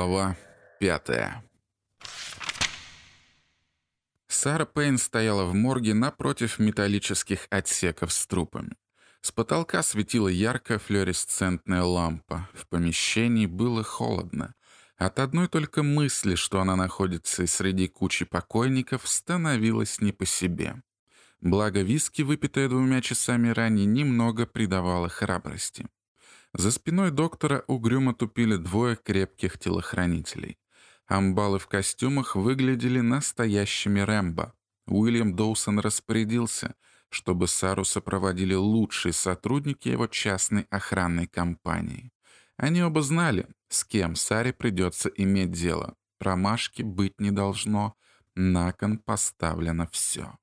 Глава пятая Сара Пейн стояла в морге напротив металлических отсеков с трупами. С потолка светила яркая флуоресцентная лампа. В помещении было холодно. От одной только мысли, что она находится среди кучи покойников, становилось не по себе. Благо виски, выпитое двумя часами ранее, немного придавало храбрости. За спиной доктора угрюмо тупили двое крепких телохранителей. Амбалы в костюмах выглядели настоящими Рэмбо. Уильям Доусон распорядился, чтобы Сару сопроводили лучшие сотрудники его частной охранной компании. Они оба знали, с кем Саре придется иметь дело. Промашки быть не должно, на кон поставлено все.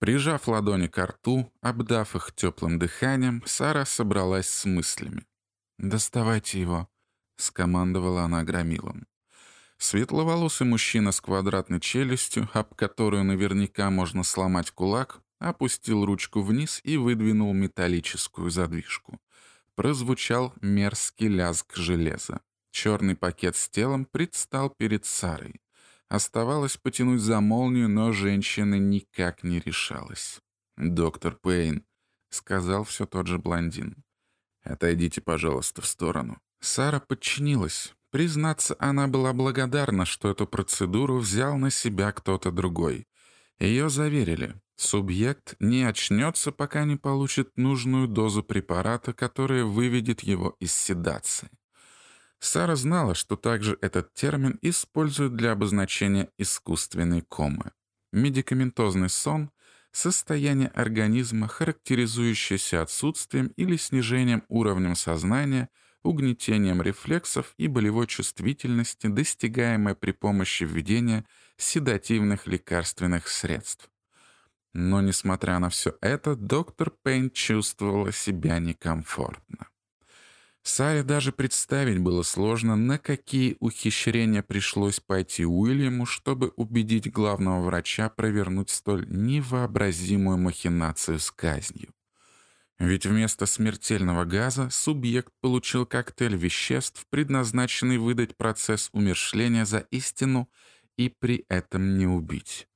Прижав ладони к рту, обдав их теплым дыханием, Сара собралась с мыслями. «Доставайте его», — скомандовала она громилом. Светловолосый мужчина с квадратной челюстью, об которую наверняка можно сломать кулак, опустил ручку вниз и выдвинул металлическую задвижку. Прозвучал мерзкий лязг железа. Черный пакет с телом предстал перед Сарой. Оставалось потянуть за молнию, но женщина никак не решалась. «Доктор Пейн», — сказал все тот же блондин. «Отойдите, пожалуйста, в сторону». Сара подчинилась. Признаться, она была благодарна, что эту процедуру взял на себя кто-то другой. Ее заверили. Субъект не очнется, пока не получит нужную дозу препарата, которая выведет его из седации. Сара знала, что также этот термин используют для обозначения искусственной комы. Медикаментозный сон — состояние организма, характеризующееся отсутствием или снижением уровня сознания, угнетением рефлексов и болевой чувствительности, достигаемое при помощи введения седативных лекарственных средств. Но, несмотря на все это, доктор Пейн чувствовала себя некомфортно. Саре даже представить было сложно, на какие ухищрения пришлось пойти Уильяму, чтобы убедить главного врача провернуть столь невообразимую махинацию с казнью. Ведь вместо смертельного газа субъект получил коктейль веществ, предназначенный выдать процесс умершления за истину и при этом не убить.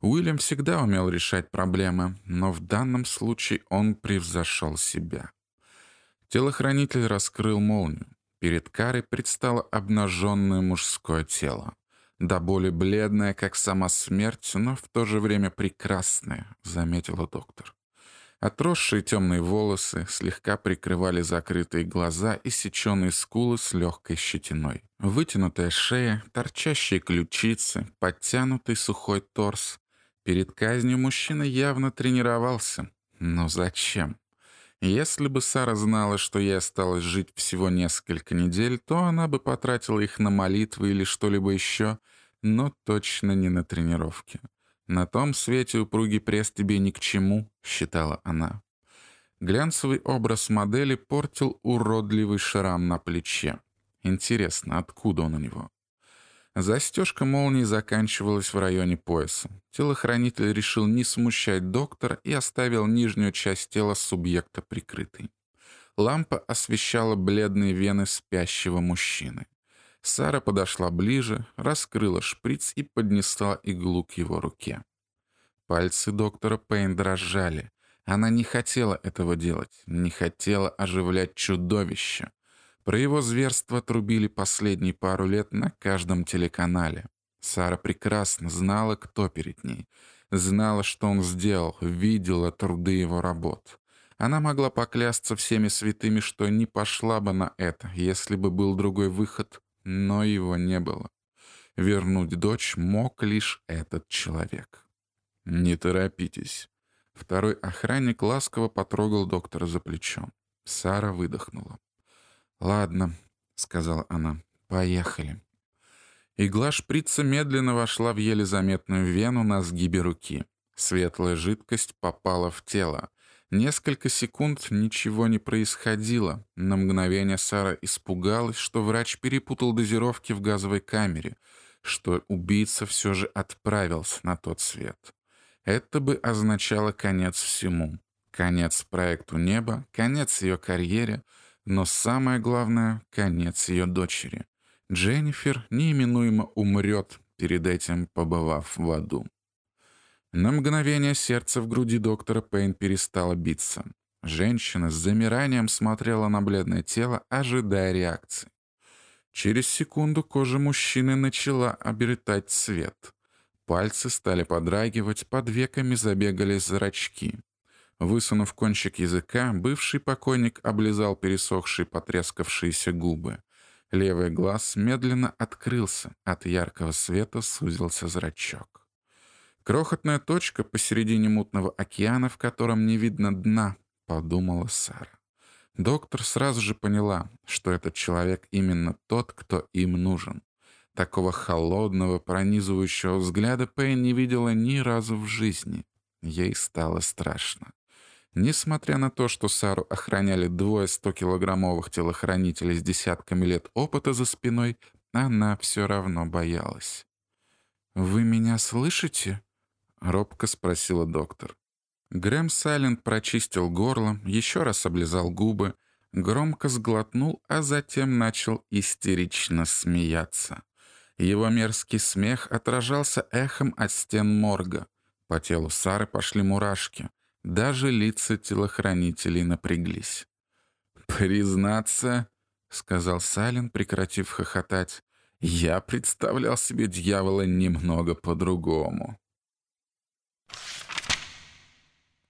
Уильям всегда умел решать проблемы, но в данном случае он превзошел себя. Телохранитель раскрыл молнию. Перед Карой предстало обнаженное мужское тело. До боли бледное, как сама смерть, но в то же время прекрасное, заметила доктор. Отросшие темные волосы слегка прикрывали закрытые глаза и сеченые скулы с легкой щетиной. Вытянутая шея, торчащие ключицы, подтянутый сухой торс. Перед казнью мужчина явно тренировался. Но зачем? Если бы Сара знала, что ей осталось жить всего несколько недель, то она бы потратила их на молитвы или что-либо еще, но точно не на тренировки. «На том свете упругий пресс тебе ни к чему», — считала она. Глянцевый образ модели портил уродливый шрам на плече. Интересно, откуда он у него? Застежка молнии заканчивалась в районе пояса. Телохранитель решил не смущать доктора и оставил нижнюю часть тела субъекта прикрытой. Лампа освещала бледные вены спящего мужчины. Сара подошла ближе, раскрыла шприц и поднесла иглу к его руке. Пальцы доктора Пейн дрожали. Она не хотела этого делать, не хотела оживлять чудовище. Про его зверство трубили последние пару лет на каждом телеканале. Сара прекрасно знала, кто перед ней. Знала, что он сделал, видела труды его работ. Она могла поклясться всеми святыми, что не пошла бы на это, если бы был другой выход, но его не было. Вернуть дочь мог лишь этот человек. «Не торопитесь». Второй охранник ласково потрогал доктора за плечо. Сара выдохнула. «Ладно», — сказала она, — «поехали». Игла шприца медленно вошла в еле заметную вену на сгибе руки. Светлая жидкость попала в тело. Несколько секунд ничего не происходило. На мгновение Сара испугалась, что врач перепутал дозировки в газовой камере, что убийца все же отправился на тот свет. Это бы означало конец всему. Конец проекту «Небо», конец ее карьере — но самое главное — конец ее дочери. Дженнифер неименуемо умрет, перед этим побывав в аду. На мгновение сердце в груди доктора Пейн перестало биться. Женщина с замиранием смотрела на бледное тело, ожидая реакции. Через секунду кожа мужчины начала обретать цвет. Пальцы стали подрагивать, под веками забегали зрачки. Высунув кончик языка, бывший покойник облизал пересохшие потрескавшиеся губы. Левый глаз медленно открылся, от яркого света сузился зрачок. Крохотная точка посередине мутного океана, в котором не видно дна, подумала Сара. Доктор сразу же поняла, что этот человек именно тот, кто им нужен. Такого холодного, пронизывающего взгляда Пейн не видела ни разу в жизни. Ей стало страшно. Несмотря на то, что Сару охраняли двое 100-килограммовых телохранителей с десятками лет опыта за спиной, она все равно боялась. «Вы меня слышите?» — робко спросила доктор. Грэм Сайленд прочистил горло, еще раз облизал губы, громко сглотнул, а затем начал истерично смеяться. Его мерзкий смех отражался эхом от стен морга. По телу Сары пошли мурашки — даже лица телохранителей напряглись. «Признаться», — сказал Сален, прекратив хохотать, «я представлял себе дьявола немного по-другому».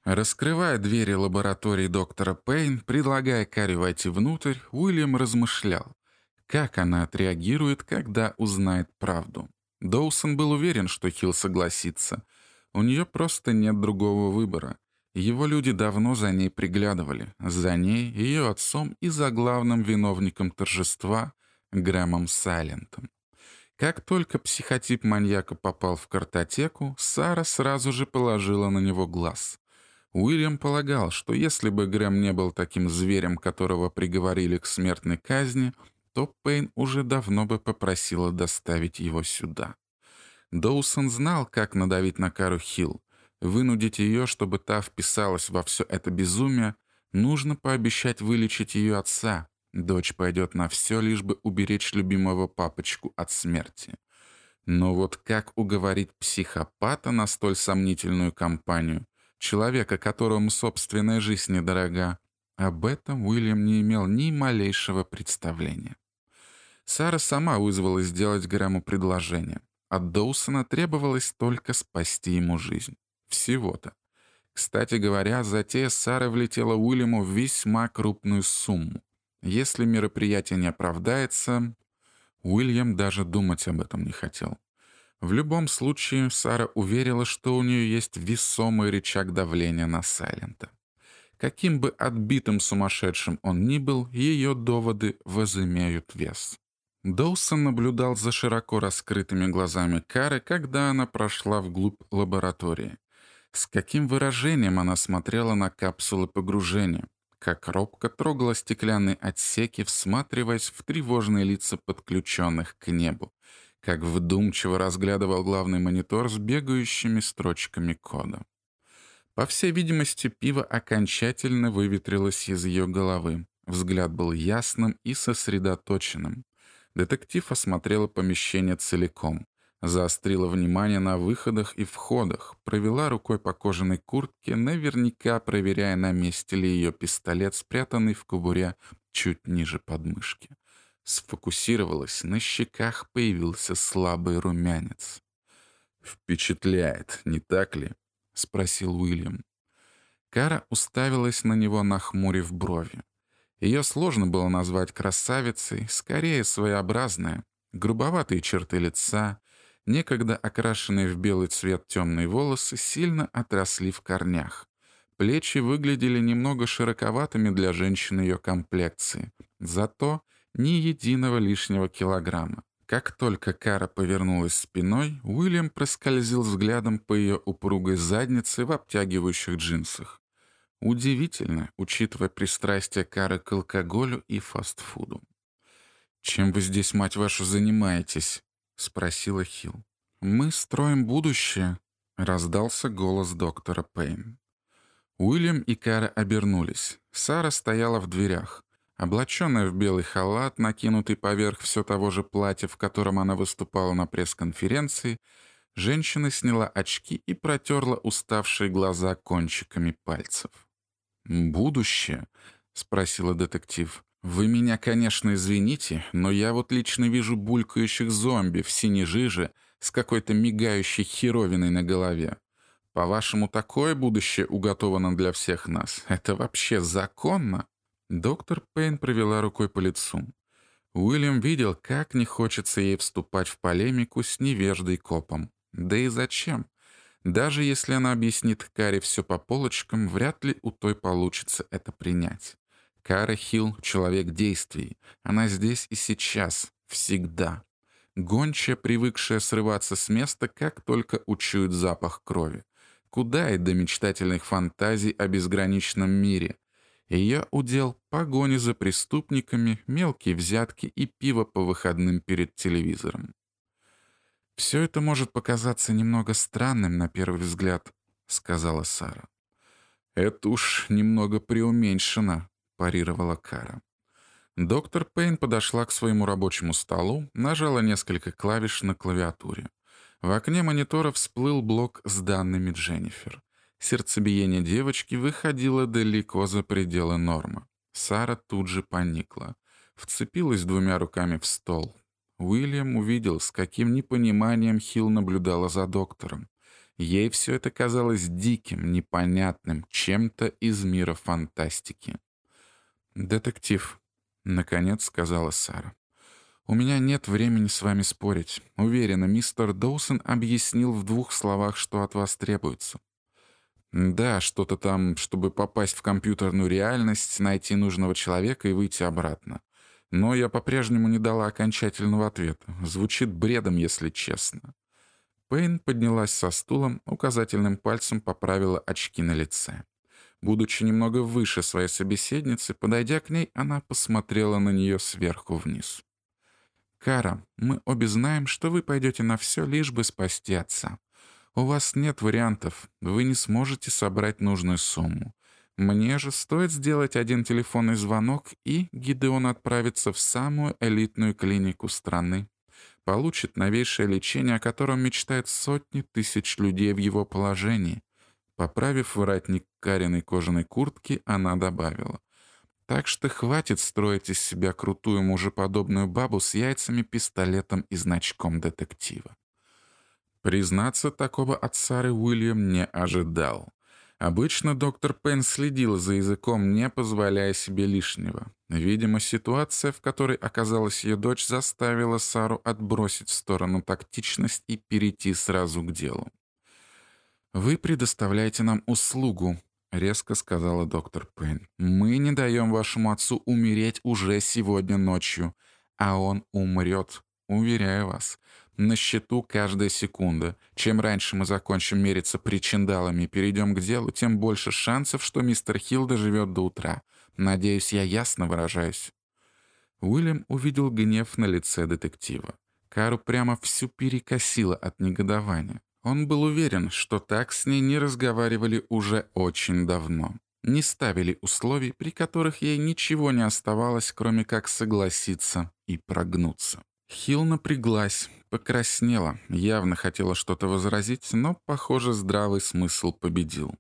Раскрывая двери лаборатории доктора Пейн, предлагая Карри войти внутрь, Уильям размышлял, как она отреагирует, когда узнает правду. Доусон был уверен, что Хилл согласится. У нее просто нет другого выбора. Его люди давно за ней приглядывали, за ней, ее отцом и за главным виновником торжества Грэмом Сайлентом. Как только психотип маньяка попал в картотеку, Сара сразу же положила на него глаз. Уильям полагал, что если бы Грэм не был таким зверем, которого приговорили к смертной казни, то Пейн уже давно бы попросила доставить его сюда. Доусон знал, как надавить на Кару Хилл, Вынудить ее, чтобы та вписалась во все это безумие, нужно пообещать вылечить ее отца. Дочь пойдет на все, лишь бы уберечь любимого папочку от смерти. Но вот как уговорить психопата на столь сомнительную компанию, человека, которому собственная жизнь недорога, об этом Уильям не имел ни малейшего представления. Сара сама вызвалась сделать Грэму предложение. От Доусона требовалось только спасти ему жизнь. Всего-то. Кстати говоря, затея Сары влетела Уильяму в весьма крупную сумму. Если мероприятие не оправдается, Уильям даже думать об этом не хотел. В любом случае, Сара уверила, что у нее есть весомый рычаг давления на Сайлента. Каким бы отбитым сумасшедшим он ни был, ее доводы возымеют вес. Доусон наблюдал за широко раскрытыми глазами Кары, когда она прошла вглубь лаборатории. С каким выражением она смотрела на капсулы погружения, как робко трогала стеклянные отсеки, всматриваясь в тревожные лица подключенных к небу, как вдумчиво разглядывал главный монитор с бегающими строчками кода. По всей видимости, пиво окончательно выветрилось из ее головы. Взгляд был ясным и сосредоточенным. Детектив осмотрела помещение целиком заострила внимание на выходах и входах, провела рукой по кожаной куртке, наверняка проверяя, на месте ли ее пистолет, спрятанный в кобуре чуть ниже подмышки. Сфокусировалась, на щеках появился слабый румянец. «Впечатляет, не так ли?» — спросил Уильям. Кара уставилась на него, нахмурив брови. Ее сложно было назвать красавицей, скорее своеобразная. Грубоватые черты лица, Некогда окрашенные в белый цвет темные волосы сильно отросли в корнях. Плечи выглядели немного широковатыми для женщины ее комплекции. Зато ни единого лишнего килограмма. Как только Кара повернулась спиной, Уильям проскользил взглядом по ее упругой заднице в обтягивающих джинсах. Удивительно, учитывая пристрастие Кары к алкоголю и фастфуду. «Чем вы здесь, мать вашу, занимаетесь?» — спросила Хилл. «Мы строим будущее», — раздался голос доктора Пейн. Уильям и Кара обернулись. Сара стояла в дверях. Облаченная в белый халат, накинутый поверх все того же платья, в котором она выступала на пресс-конференции, женщина сняла очки и протерла уставшие глаза кончиками пальцев. «Будущее?» — спросила детектив. «Вы меня, конечно, извините, но я вот лично вижу булькающих зомби в синей жиже с какой-то мигающей херовиной на голове. По-вашему, такое будущее уготовано для всех нас? Это вообще законно?» Доктор Пейн провела рукой по лицу. Уильям видел, как не хочется ей вступать в полемику с невеждой копом. Да и зачем? Даже если она объяснит Каре все по полочкам, вряд ли у той получится это принять. Кара Хилл — человек действий. Она здесь и сейчас, всегда. Гончая, привыкшая срываться с места, как только учует запах крови. Куда и до мечтательных фантазий о безграничном мире. Ее удел — погони за преступниками, мелкие взятки и пиво по выходным перед телевизором. «Все это может показаться немного странным на первый взгляд», — сказала Сара. «Это уж немного преуменьшено», парировала Кара. Доктор Пейн подошла к своему рабочему столу, нажала несколько клавиш на клавиатуре. В окне монитора всплыл блок с данными Дженнифер. Сердцебиение девочки выходило далеко за пределы нормы. Сара тут же поникла. Вцепилась двумя руками в стол. Уильям увидел, с каким непониманием Хилл наблюдала за доктором. Ей все это казалось диким, непонятным, чем-то из мира фантастики. «Детектив», — наконец сказала Сара. «У меня нет времени с вами спорить. Уверена, мистер Доусон объяснил в двух словах, что от вас требуется. Да, что-то там, чтобы попасть в компьютерную реальность, найти нужного человека и выйти обратно. Но я по-прежнему не дала окончательного ответа. Звучит бредом, если честно». Пейн поднялась со стулом, указательным пальцем поправила очки на лице. Будучи немного выше своей собеседницы, подойдя к ней, она посмотрела на нее сверху вниз. «Кара, мы обе знаем, что вы пойдете на все, лишь бы спасти отца. У вас нет вариантов, вы не сможете собрать нужную сумму. Мне же стоит сделать один телефонный звонок, и Гидеон отправится в самую элитную клинику страны. Получит новейшее лечение, о котором мечтают сотни тысяч людей в его положении. Поправив воротник Кариной кожаной куртки, она добавила. «Так что хватит строить из себя крутую мужеподобную бабу с яйцами, пистолетом и значком детектива». Признаться, такого от Сары Уильям не ожидал. Обычно доктор Пен следил за языком, не позволяя себе лишнего. Видимо, ситуация, в которой оказалась ее дочь, заставила Сару отбросить в сторону тактичность и перейти сразу к делу. «Вы предоставляете нам услугу», — резко сказала доктор Пейн. «Мы не даем вашему отцу умереть уже сегодня ночью, а он умрет, уверяю вас. На счету каждая секунда. Чем раньше мы закончим мериться причиндалами и перейдем к делу, тем больше шансов, что мистер Хилл доживет до утра. Надеюсь, я ясно выражаюсь». Уильям увидел гнев на лице детектива. Кару прямо всю перекосило от негодования. Он был уверен, что так с ней не разговаривали уже очень давно. Не ставили условий, при которых ей ничего не оставалось, кроме как согласиться и прогнуться. Хилл напряглась, покраснела, явно хотела что-то возразить, но, похоже, здравый смысл победил.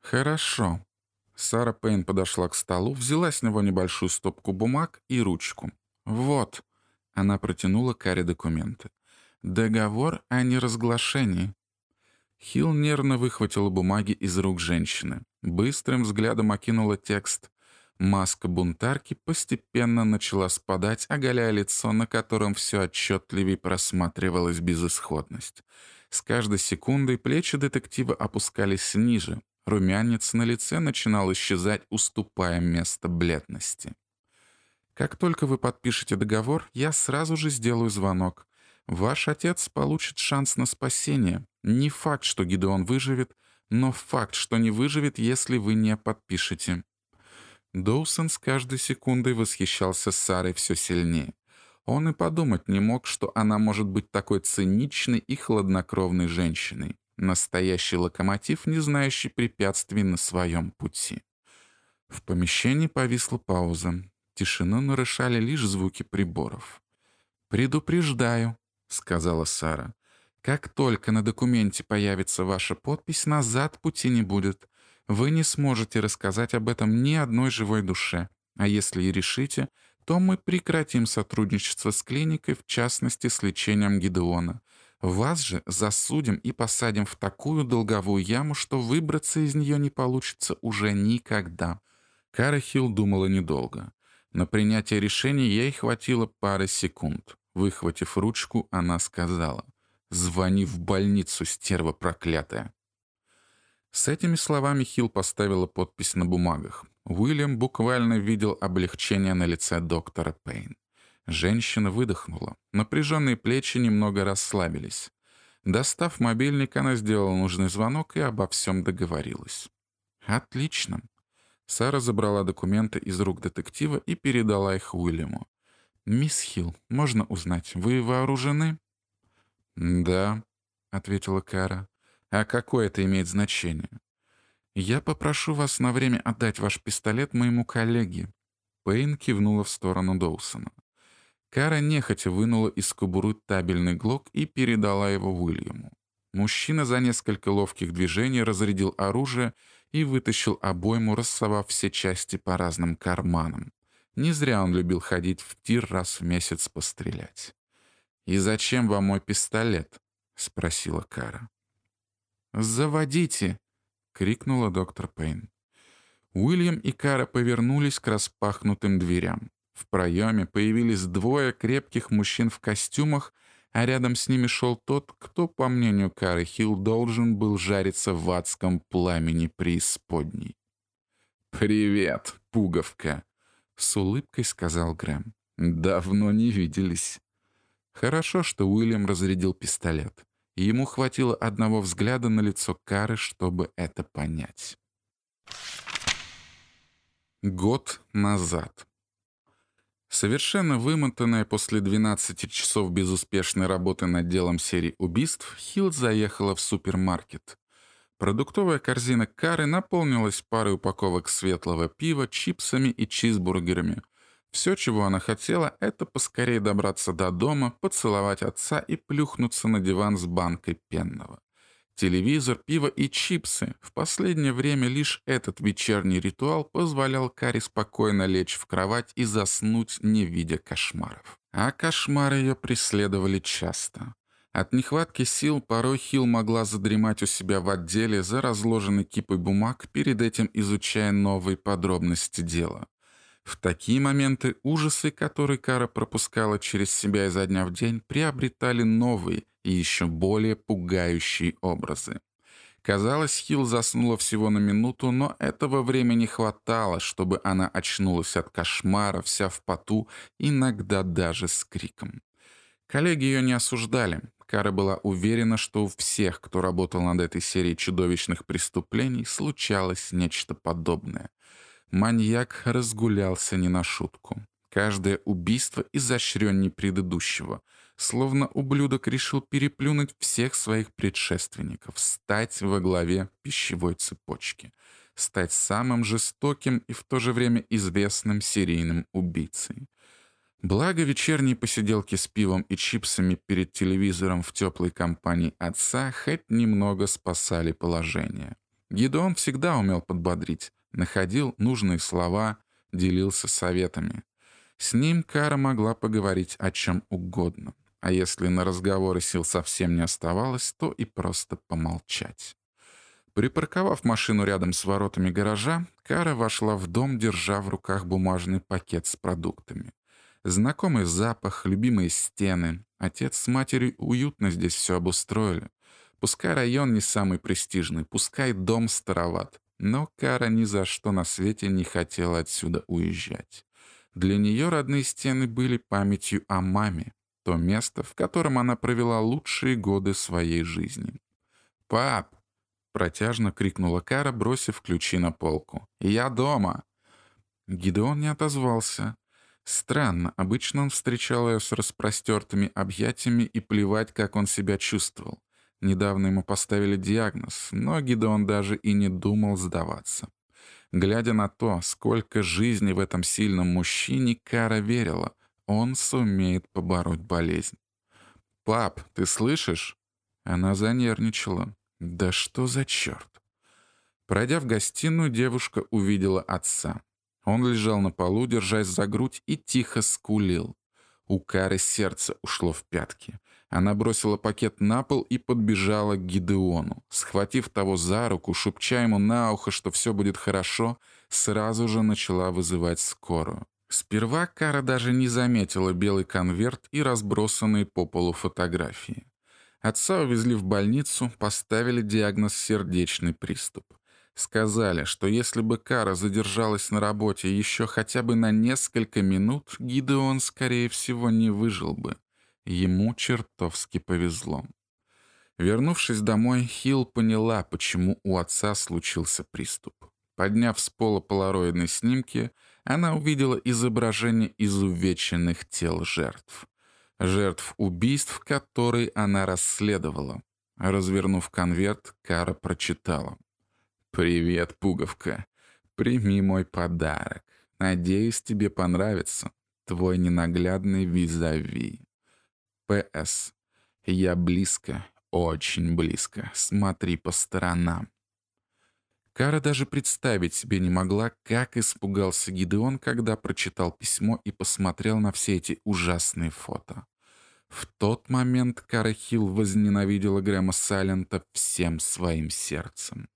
«Хорошо». Сара Пейн подошла к столу, взяла с него небольшую стопку бумаг и ручку. «Вот». Она протянула Каре документы. Договор о неразглашении. Хилл нервно выхватила бумаги из рук женщины. Быстрым взглядом окинула текст. Маска бунтарки постепенно начала спадать, оголяя лицо, на котором все отчетливее просматривалась безысходность. С каждой секундой плечи детектива опускались ниже. Румянец на лице начинал исчезать, уступая место бледности. «Как только вы подпишете договор, я сразу же сделаю звонок. Ваш отец получит шанс на спасение. Не факт, что Гидеон выживет, но факт, что не выживет, если вы не подпишете». Доусон с каждой секундой восхищался Сарой все сильнее. Он и подумать не мог, что она может быть такой циничной и хладнокровной женщиной. Настоящий локомотив, не знающий препятствий на своем пути. В помещении повисла пауза. Тишину нарушали лишь звуки приборов. «Предупреждаю», — сказала Сара. «Как только на документе появится ваша подпись, назад пути не будет. Вы не сможете рассказать об этом ни одной живой душе. А если и решите, то мы прекратим сотрудничество с клиникой, в частности, с лечением Гидеона. Вас же засудим и посадим в такую долговую яму, что выбраться из нее не получится уже никогда». Кара Хилл думала недолго. На принятие решения ей хватило пары секунд. Выхватив ручку, она сказала «Звони в больницу, стерва проклятая». С этими словами Хилл поставила подпись на бумагах. Уильям буквально видел облегчение на лице доктора Пейн. Женщина выдохнула. Напряженные плечи немного расслабились. Достав мобильник, она сделала нужный звонок и обо всем договорилась. «Отлично». Сара забрала документы из рук детектива и передала их Уильяму. «Мисс Хилл, можно узнать, вы вооружены?» «Да», — ответила Кара. «А какое это имеет значение?» «Я попрошу вас на время отдать ваш пистолет моему коллеге». Пейн кивнула в сторону Доусона. Кара нехотя вынула из кобуры табельный глок и передала его Уильяму. Мужчина за несколько ловких движений разрядил оружие и вытащил обойму, рассовав все части по разным карманам. Не зря он любил ходить в тир раз в месяц пострелять. «И зачем вам мой пистолет?» — спросила Кара. «Заводите!» — крикнула доктор Пейн. Уильям и Кара повернулись к распахнутым дверям. В проеме появились двое крепких мужчин в костюмах, а рядом с ними шел тот, кто, по мнению Кары Хилл, должен был жариться в адском пламени преисподней. «Привет, пуговка!» — с улыбкой сказал Грэм. «Давно не виделись». Хорошо, что Уильям разрядил пистолет, ему хватило одного взгляда на лицо Кары, чтобы это понять. Год назад. Совершенно вымотанная после 12 часов безуспешной работы над делом серии убийств, Хилл заехала в супермаркет. Продуктовая корзина Кары наполнилась парой упаковок светлого пива, чипсами и чизбургерами. Все, чего она хотела, это поскорее добраться до дома, поцеловать отца и плюхнуться на диван с банкой пенного. Телевизор, пиво и чипсы. В последнее время лишь этот вечерний ритуал позволял Кари спокойно лечь в кровать и заснуть, не видя кошмаров. А кошмары ее преследовали часто. От нехватки сил порой Хил могла задремать у себя в отделе за разложенной кипой бумаг, перед этим изучая новые подробности дела. В такие моменты ужасы, которые Кара пропускала через себя изо дня в день, приобретали новые и еще более пугающие образы. Казалось, Хилл заснула всего на минуту, но этого времени хватало, чтобы она очнулась от кошмара, вся в поту, иногда даже с криком. Коллеги ее не осуждали. Кара была уверена, что у всех, кто работал над этой серией чудовищных преступлений, случалось нечто подобное — Маньяк разгулялся не на шутку. Каждое убийство изощренней предыдущего. Словно ублюдок решил переплюнуть всех своих предшественников, стать во главе пищевой цепочки, стать самым жестоким и в то же время известным серийным убийцей. Благо вечерние посиделки с пивом и чипсами перед телевизором в теплой компании отца хоть немного спасали положение. Гидеон всегда умел подбодрить, находил нужные слова, делился советами. С ним Кара могла поговорить о чем угодно, а если на разговоры сил совсем не оставалось, то и просто помолчать. Припарковав машину рядом с воротами гаража, Кара вошла в дом, держа в руках бумажный пакет с продуктами. Знакомый запах, любимые стены. Отец с матерью уютно здесь все обустроили. Пускай район не самый престижный, пускай дом староват, но Кара ни за что на свете не хотела отсюда уезжать. Для нее родные стены были памятью о маме, то место, в котором она провела лучшие годы своей жизни. «Пап!» — протяжно крикнула Кара, бросив ключи на полку. «Я дома!» Гидеон не отозвался. Странно, обычно он встречал ее с распростертыми объятиями и плевать, как он себя чувствовал. Недавно ему поставили диагноз, но Гидеон даже и не думал сдаваться. Глядя на то, сколько жизни в этом сильном мужчине, Кара верила, он сумеет побороть болезнь. «Пап, ты слышишь?» Она занервничала. «Да что за черт?» Пройдя в гостиную, девушка увидела отца. Он лежал на полу, держась за грудь, и тихо скулил. У Кары сердце ушло в пятки. Она бросила пакет на пол и подбежала к Гидеону. Схватив того за руку, шепча ему на ухо, что все будет хорошо, сразу же начала вызывать скорую. Сперва Кара даже не заметила белый конверт и разбросанные по полу фотографии. Отца увезли в больницу, поставили диагноз «сердечный приступ». Сказали, что если бы Кара задержалась на работе еще хотя бы на несколько минут, Гидеон, скорее всего, не выжил бы. Ему чертовски повезло. Вернувшись домой, Хилл поняла, почему у отца случился приступ. Подняв с пола полароидные снимки, она увидела изображение изувеченных тел жертв. Жертв убийств, которые она расследовала. Развернув конверт, Кара прочитала. «Привет, пуговка. Прими мой подарок. Надеюсь, тебе понравится. Твой ненаглядный визави. П.С. Я близко, очень близко. Смотри по сторонам». Кара даже представить себе не могла, как испугался Гидеон, когда прочитал письмо и посмотрел на все эти ужасные фото. В тот момент Кара Хилл возненавидела Грэма Салента всем своим сердцем.